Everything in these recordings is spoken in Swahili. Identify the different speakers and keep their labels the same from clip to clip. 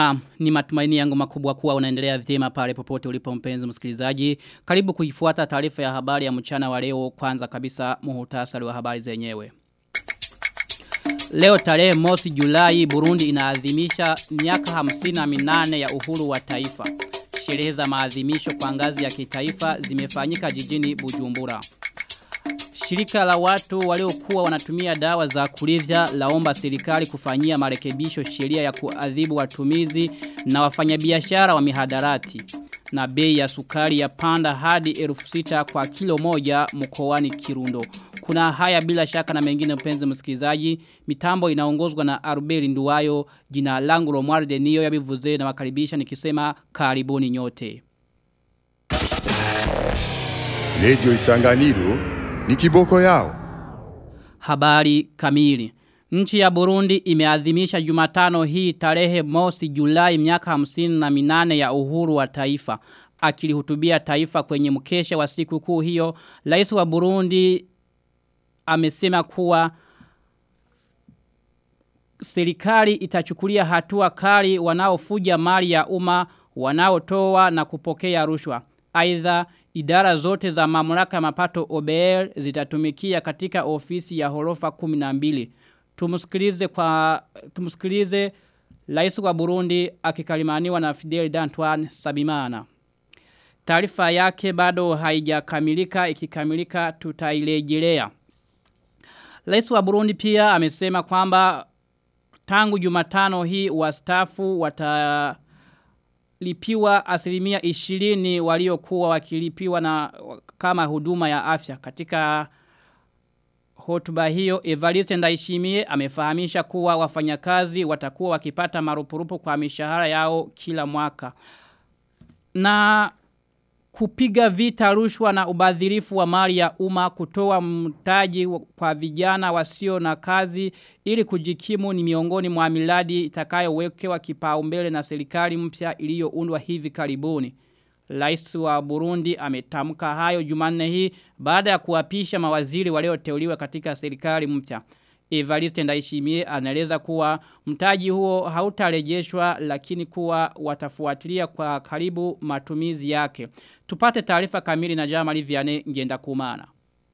Speaker 1: Na ni matumaini yangu makubwa kuwa unaendelea vyema pale popote ulipo mpenzi msikilizaji. Karibu kuifuata taarifa ya habari ya mchana wa leo kwanza kabisa muhutasari wa habari zenyewe. Leo tarehe mosi Julai Burundi inaadhimisha miaka hamsini na minane ya uhuru wa taifa. Sherehe za maadhimisho kwa ngazi ya kitaifa zimefanyika jijini Bujumbura. Shirika la watu waliokuwa wanatumia dawa za kulevya laomba serikali kufanyia marekebisho sheria ya kuadhibu watumizi na wafanyabiashara wa mihadarati. Na bei ya sukari ya panda hadi elfu sita kwa kilo moja mkoani Kirundo. Kuna haya bila shaka na mengine mpenzi msikilizaji. Mitambo inaongozwa na Arubeli Nduwayo. Jina langu Romualde niyo yabivuze na makaribisha nikisema karibuni nyote.
Speaker 2: Radio Isanganiro ni kiboko yao.
Speaker 1: Habari kamili. Nchi ya Burundi imeadhimisha jumatano hii tarehe mosi julai miaka hamsini na minane ya uhuru wa taifa. Akilihutubia taifa kwenye mkesha wa siku kuu hiyo, rais wa Burundi amesema kuwa serikali itachukulia hatua kali wanaofuja mali ya umma wanaotoa na kupokea rushwa. Aidha idara zote za mamlaka ya mapato OBL zitatumikia katika ofisi ya horofa 12. Tumusikilize kwa tumusikilize Rais wa Burundi akikalimaniwa na Fidel Dantoine Sabimana. Taarifa yake bado haijakamilika ikikamilika tutailejelea. Rais wa Burundi pia amesema kwamba tangu Jumatano hii wastafu wata lipiwa asilimia ishirini waliokuwa wakilipiwa na kama huduma ya afya. Katika hotuba hiyo Evariste Ndaishimie amefahamisha kuwa wafanyakazi watakuwa wakipata marupurupu kwa mishahara yao kila mwaka. Na kupiga vita rushwa na ubadhirifu wa mali ya umma kutoa mtaji kwa vijana wasio na kazi ili kujikimu ni miongoni mwa miradi itakayowekewa kipaumbele na serikali mpya iliyoundwa hivi karibuni. Rais wa Burundi ametamka hayo Jumanne hii baada ya kuapisha mawaziri walioteuliwa katika serikali mpya. Evariste Ndaishimie anaeleza kuwa mtaji huo hautarejeshwa lakini kuwa watafuatilia kwa karibu matumizi yake. Tupate taarifa kamili na Jamali Vianney ngenda kumana.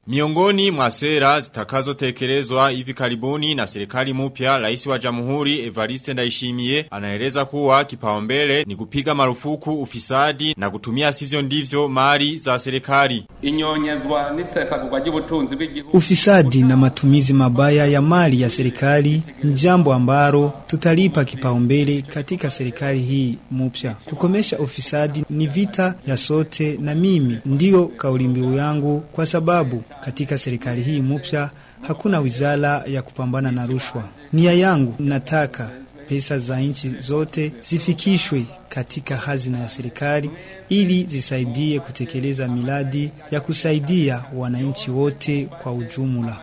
Speaker 3: Miongoni mwa sera zitakazotekelezwa hivi karibuni na serikali mpya, rais wa Jamhuri Evariste Ndayishimiye anaeleza kuwa kipaumbele ni kupiga marufuku ufisadi na kutumia sivyo ndivyo mali za serikali.
Speaker 4: Inyonyezwa n'isesagurwa ry'ubutunzi bw'igihugu.
Speaker 5: Ufisadi na matumizi mabaya ya mali ya serikali ni ambaro ambalo tutalipa kipaumbele katika serikali hii mpya. Kukomesha ufisadi ni vita ya sote na mimi ndiyo kauli mbiu yangu kwa sababu katika serikali hii mupya hakuna wizara ya kupambana na rushwa. Nia yangu nataka pesa za nchi zote zifikishwe katika hazina ya serikali ili zisaidie kutekeleza miradi ya kusaidia wananchi wote kwa ujumla.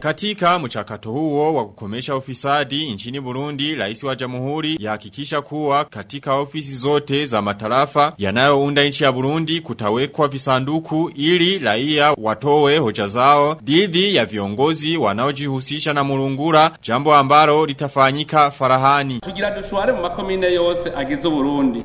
Speaker 3: Katika mchakato huo wa kukomesha ufisadi nchini Burundi, rais wa jamhuri yahakikisha kuwa katika ofisi zote za matarafa yanayounda nchi ya Burundi kutawekwa visanduku ili raia watoe hoja zao dhidi ya viongozi wanaojihusisha na mulungura, jambo ambalo litafanyika farahani.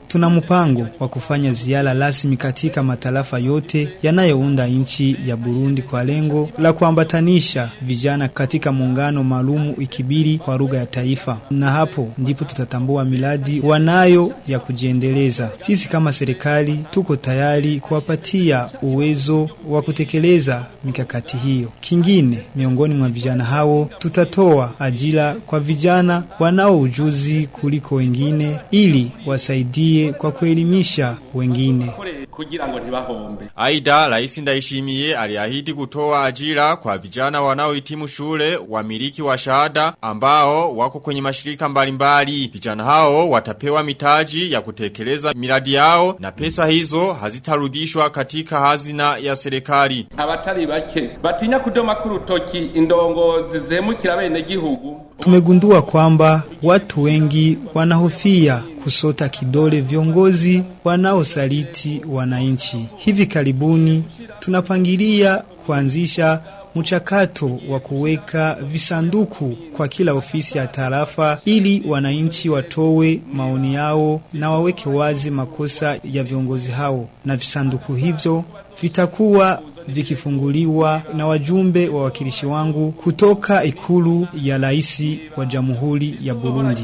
Speaker 5: Tuna mpango wa kufanya ziara rasmi katika matarafa yote yanayounda nchi ya Burundi kwa lengo la kuambatanisha vijana katika muungano maalumu ikibiri kwa lugha ya taifa, na hapo ndipo tutatambua miradi wanayo ya kujiendeleza. Sisi kama serikali tuko tayari kuwapatia uwezo wa kutekeleza mikakati hiyo. Kingine, miongoni mwa vijana hao tutatoa ajira kwa vijana wanao ujuzi kuliko wengine ili wasaidie kwa kuelimisha wengine.
Speaker 4: Kugira ngo ntibahombe.
Speaker 3: Aida, rais Ndayishimiye aliahidi kutoa ajira kwa vijana wanaohitimu shule, wamiliki wa shahada ambao wako kwenye mashirika mbalimbali. Vijana hao watapewa mitaji ya kutekeleza miradi yao na pesa hizo hazitarudishwa katika hazina ya serikali.
Speaker 4: Abatari bake batinya kudoma kurutoki indongozi zemukira bene gihugu.
Speaker 5: Tumegundua kwamba watu wengi wanahofia kusota kidole viongozi wanaosaliti wananchi. Hivi karibuni tunapangilia kuanzisha mchakato wa kuweka visanduku kwa kila ofisi ya tarafa ili wananchi watowe maoni yao na waweke wazi makosa ya viongozi hao, na visanduku hivyo vitakuwa vikifunguliwa na wajumbe wa wakilishi wangu kutoka ikulu ya rais wa Jamhuri ya Burundi.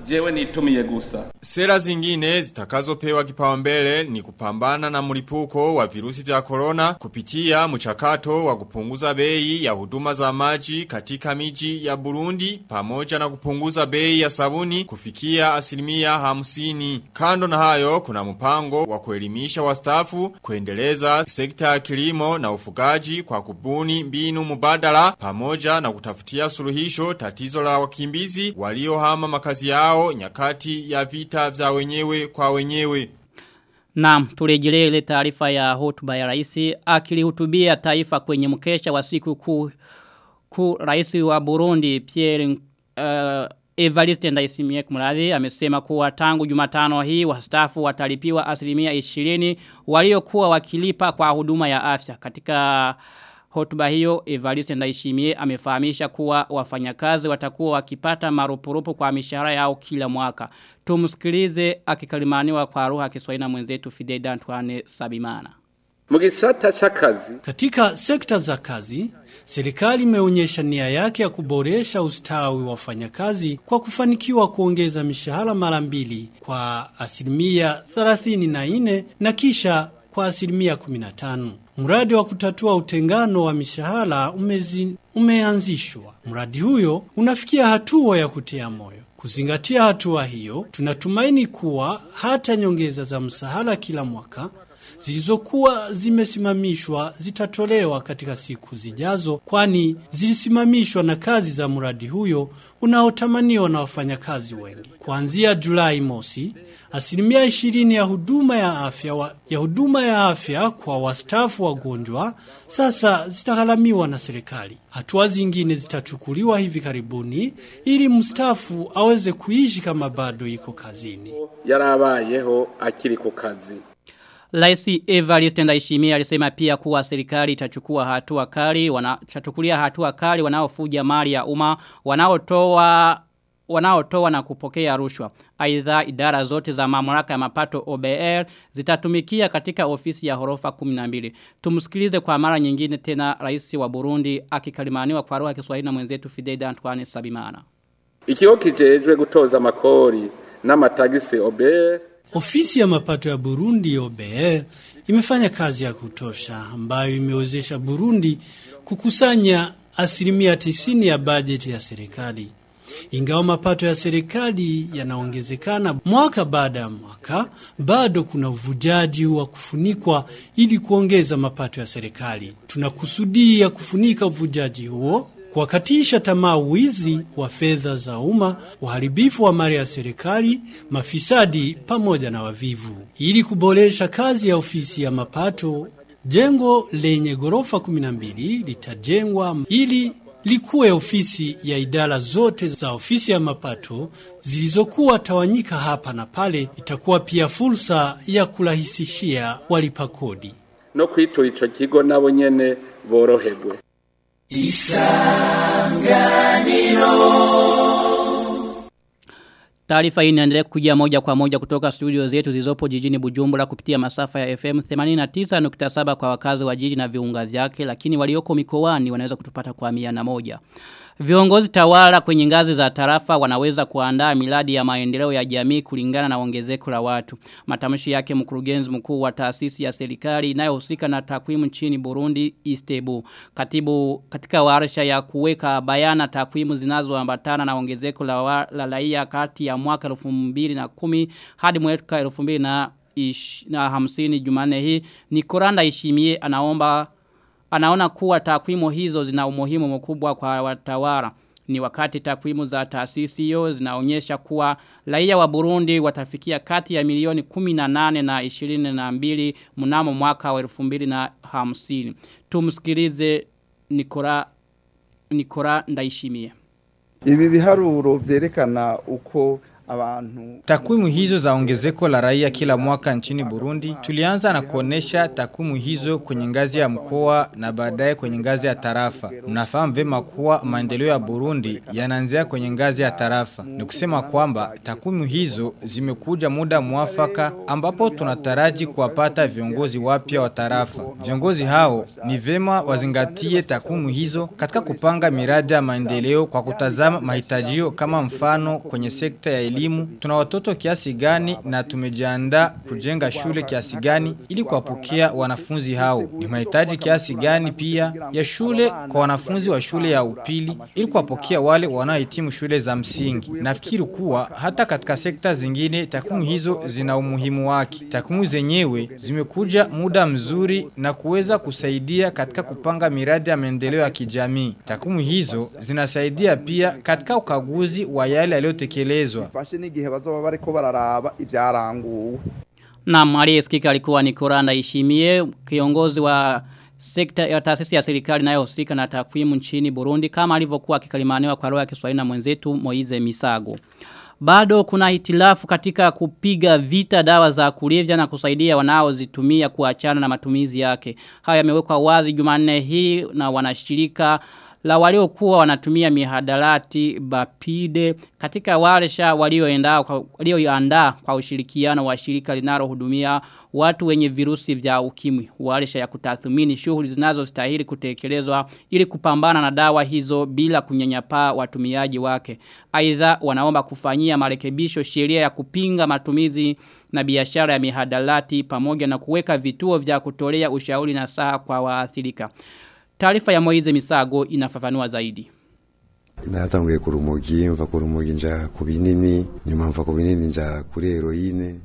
Speaker 4: Urugwa ni jewe nitumiye gusa
Speaker 3: Sera zingine zitakazopewa kipaumbele ni kupambana na mulipuko wa virusi vya corona kupitia mchakato wa kupunguza bei ya huduma za maji katika miji ya Burundi pamoja na kupunguza bei ya sabuni kufikia asilimia hamsini. Kando na hayo kuna mpango wa kuelimisha wastaafu kuendeleza sekta ya kilimo na ufugaji kwa kubuni mbinu mubadala pamoja na kutafutia suluhisho tatizo la wakimbizi waliohama makazi yao nyakati ya vita vya wenyewe kwa wenyewe.
Speaker 1: Naam, turejelee ile taarifa ya hotuba ya rais akilihutubia taifa kwenye mkesha wa siku kuu ku rais wa Burundi Pierre uh, Evariste Ndayishimiye kumradhi amesema kuwa tangu Jumatano hii wastaafu watalipiwa asilimia 20 waliokuwa wakilipa kwa huduma ya afya katika Hotuba hiyo Evariste Ndaishimie amefahamisha kuwa wafanyakazi watakuwa wakipata marupurupu kwa mishahara yao kila mwaka. Tumsikilize akikalimaniwa kwa lugha ya Kiswahili na mwenzetu Fidel Antoine Sabimana.
Speaker 4: cha kazi.
Speaker 6: Katika sekta za kazi, serikali imeonyesha nia yake ya kuboresha ustawi wa wafanyakazi kwa kufanikiwa kuongeza mishahara mara mbili kwa asilimia 34 na kisha kwa asilimia 15. Mradi wa kutatua utengano wa mishahara umezi, umeanzishwa. Mradi huyo unafikia hatua ya kutia moyo. Kuzingatia hatua hiyo, tunatumaini kuwa hata nyongeza za mshahara kila mwaka zilizokuwa zimesimamishwa zitatolewa katika siku zijazo, kwani zilisimamishwa na kazi za mradi huyo unaotamaniwa na wafanyakazi wengi. Kuanzia Julai mosi, asilimia ishirini ya huduma ya afya wa, ya huduma ya afya kwa wastaafu wagonjwa sasa zitagharamiwa na serikali. Hatua zingine zitachukuliwa hivi karibuni ili mstaafu aweze kuishi kama bado iko kazini.
Speaker 4: yarabayeho akiri ku kazi
Speaker 1: Laisi Evariste Ndaishimia alisema pia kuwa serikali itachukua hatua kali wanachukulia hatua kali wanaofuja mali ya umma wanaotoa wanaotoa na kupokea rushwa. Aidha idara zote za mamlaka ya mapato OBR zitatumikia katika ofisi ya horofa 12. Tumsikilize kwa mara nyingine tena rais wa Burundi akikalimaniwa kwa lugha ya Kiswahili na mwenzetu Fidel Antoine Sabimana.
Speaker 4: Ikiwa kijejwe gutoza na n'amatagisi obere
Speaker 6: Ofisi ya mapato ya Burundi OBR imefanya kazi ya kutosha ambayo imewezesha Burundi kukusanya asilimia tisini ya bajeti ya serikali. Ingawa mapato ya serikali yanaongezekana mwaka baada ya mwaka, bado kuna uvujaji wa kufunikwa ili kuongeza mapato ya serikali. Tunakusudia kufunika uvujaji huo kuwakatisha tamaa wizi wa fedha za umma, uharibifu wa mali ya serikali, mafisadi pamoja na wavivu. Ili kuboresha kazi ya ofisi ya mapato, jengo lenye ghorofa 12 litajengwa ili likuwe ofisi ya idara zote za ofisi ya mapato zilizokuwa tawanyika hapa na pale. Itakuwa pia fursa ya kurahisishia walipa kodi.
Speaker 4: no kwitura ico kigo nabo nyene boroherwe
Speaker 1: Taarifa hii inaendelea kukujia moja kwa moja kutoka studio zetu zilizopo jijini Bujumbura kupitia masafa ya FM 89.7 kwa wakazi wa jiji na viunga vyake lakini walioko mikoani wanaweza kutupata kwa mia na moja. Viongozi tawala kwenye ngazi za tarafa wanaweza kuandaa miradi ya maendeleo ya jamii kulingana na ongezeko la watu. Matamshi yake mkurugenzi mkuu wa taasisi ya serikali inayohusika na takwimu nchini Burundi Istebu. Katibu katika warsha ya kuweka bayana takwimu zinazoambatana na ongezeko la, la raia kati ya mwaka 2010 hadi mwaka 2050 Jumane hii ni Koranda Ishimie anaomba anaona kuwa takwimu hizo zina umuhimu mkubwa kwa watawala. Ni wakati takwimu za taasisi hiyo zinaonyesha kuwa raia wa Burundi watafikia kati ya milioni 18 na 22 mnamo mwaka wa 2050. Tumsikilize Nikora Nikora Ndaishimie.
Speaker 7: ibi biharuro vyerekana uko
Speaker 8: Takwimu hizo za ongezeko la raia kila mwaka nchini Burundi tulianza na kuonesha takwimu hizo kwenye ngazi ya mkoa na baadaye kwenye ngazi ya tarafa. Mnafahamu vema kuwa maendeleo ya Burundi yanaanzia kwenye ngazi ya tarafa. Ni kusema kwamba takwimu hizo zimekuja muda mwafaka ambapo tunataraji kuwapata viongozi wapya wa tarafa. Viongozi hao ni vema wazingatie takwimu hizo katika kupanga miradi ya maendeleo kwa kutazama mahitajio kama mfano kwenye sekta ya elimu tuna watoto kiasi gani na tumejiandaa kujenga shule kiasi gani ili kuwapokea wanafunzi hao. Ni mahitaji kiasi gani pia ya shule kwa wanafunzi wa shule ya upili ili kuwapokea wale wanaohitimu shule za msingi. Nafikiri kuwa hata katika sekta zingine takwimu hizo zina umuhimu wake. Takwimu zenyewe zimekuja muda mzuri na kuweza kusaidia katika kupanga miradi ya maendeleo ya kijamii. Takwimu hizo zinasaidia pia katika ukaguzi wa yale yaliyotekelezwa.
Speaker 7: Bifashe n'igihe bazoba bariko bararaba ibyaranguwe
Speaker 1: Naam, aliyesikika alikuwa ni Koranda Ishimie, kiongozi wa sekta ya taasisi ya serikali inayohusika na takwimu nchini Burundi kama alivyokuwa akikalimaniwa kwa roho ya Kiswahili na mwenzetu Moize Misago. Bado kuna hitilafu katika kupiga vita dawa za kulevya na kusaidia wanaozitumia kuachana na matumizi yake. Haya yamewekwa wazi Jumanne hii na wanashirika la waliokuwa wanatumia mihadarati bapide katika warsha walioandaa walioandaa kwa ushirikiano wa shirika linalohudumia watu wenye virusi vya ukimwi warsha ya kutathmini shughuli zinazostahili kutekelezwa ili kupambana na dawa hizo bila kunyanyapaa watumiaji wake. Aidha wanaomba kufanyia marekebisho sheria ya kupinga matumizi na biashara ya mihadarati pamoja na kuweka vituo vya kutolea ushauri na saa kwa waathirika Taarifa ya Moize Misago inafafanua zaidi.
Speaker 9: Natanguye ku rumogi mva ku rumogi nja ku binini nyuma mva ku binini nja kuri heroine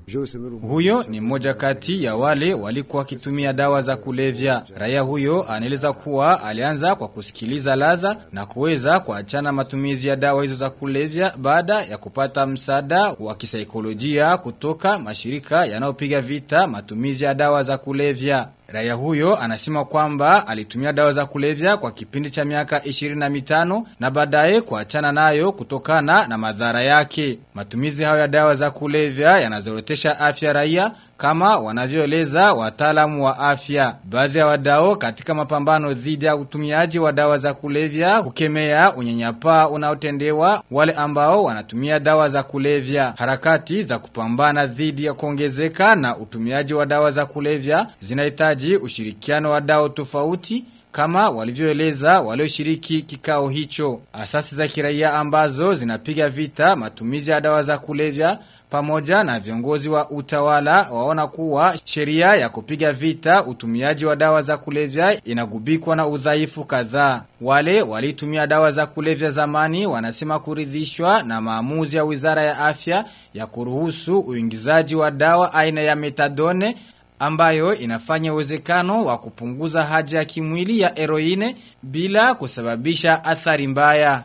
Speaker 8: Huyo ni mmoja kati ya wale walikuwa wakitumia dawa za kulevya. Raia huyo anaeleza kuwa alianza kwa kusikiliza ladha na kuweza kuachana matumizi ya dawa hizo za kulevya baada ya kupata msaada wa kisaikolojia kutoka mashirika yanayopiga vita matumizi ya dawa za kulevya. Raia huyo anasema kwamba alitumia dawa za kulevya kwa kipindi cha miaka 25 na baadaye kuachana nayo kutokana na madhara yake. Matumizi hayo ya dawa za kulevya yanazorotesha afya raia kama wanavyoeleza wataalamu wa afya. Baadhi ya wadau katika mapambano dhidi ya utumiaji wa dawa za kulevya kukemea unyanyapaa unaotendewa wale ambao wanatumia dawa za kulevya. Harakati za kupambana dhidi ya kuongezeka na utumiaji wa dawa za kulevya zinahitaji ushirikiano wa dao tofauti kama walivyoeleza walioshiriki kikao hicho. Asasi za kiraia ambazo zinapiga vita matumizi ya dawa za kulevya pamoja na viongozi wa utawala waona kuwa sheria ya kupiga vita utumiaji wa dawa za kulevya inagubikwa na udhaifu kadhaa. Wale walitumia dawa za kulevya zamani wanasema kuridhishwa na maamuzi ya Wizara ya Afya ya kuruhusu uingizaji wa dawa aina ya metadone ambayo inafanya uwezekano wa kupunguza haja ya kimwili ya heroine bila kusababisha athari mbaya.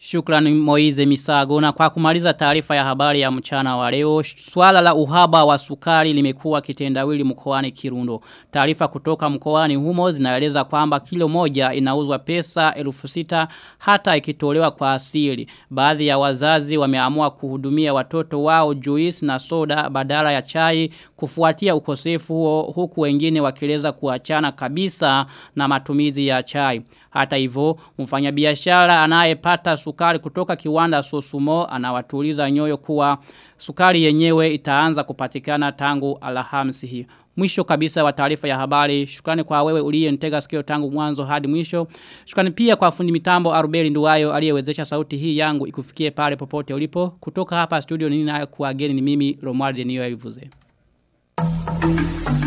Speaker 1: Shukrani Moize Misago na kwa kumaliza taarifa ya habari ya mchana wa leo swala la uhaba wa sukari limekuwa kitendawili mkoani Kirundo. Taarifa kutoka mkoani humo zinaeleza kwamba kilo moja inauzwa pesa elfu sita hata ikitolewa kwa asili. Baadhi ya wazazi wameamua kuhudumia watoto wao juice na soda badala ya chai kufuatia ukosefu huo huku wengine wakileza kuachana kabisa na matumizi ya chai. Hata hivyo, mfanyabiashara anayepata sukari kutoka kiwanda Sosumo anawatuliza nyoyo kuwa sukari yenyewe itaanza kupatikana tangu Alhamisi hii. Mwisho kabisa wa taarifa ya habari. Shukrani kwa wewe uliye nitega sikio tangu mwanzo hadi mwisho. Shukrani pia kwa fundi mitambo Arubeli Nduwayo aliyewezesha sauti hii yangu ikufikie pale popote ulipo. Kutoka hapa studio nini nayo kuageni ni mimi Romuald Nioyevuze. Thank you.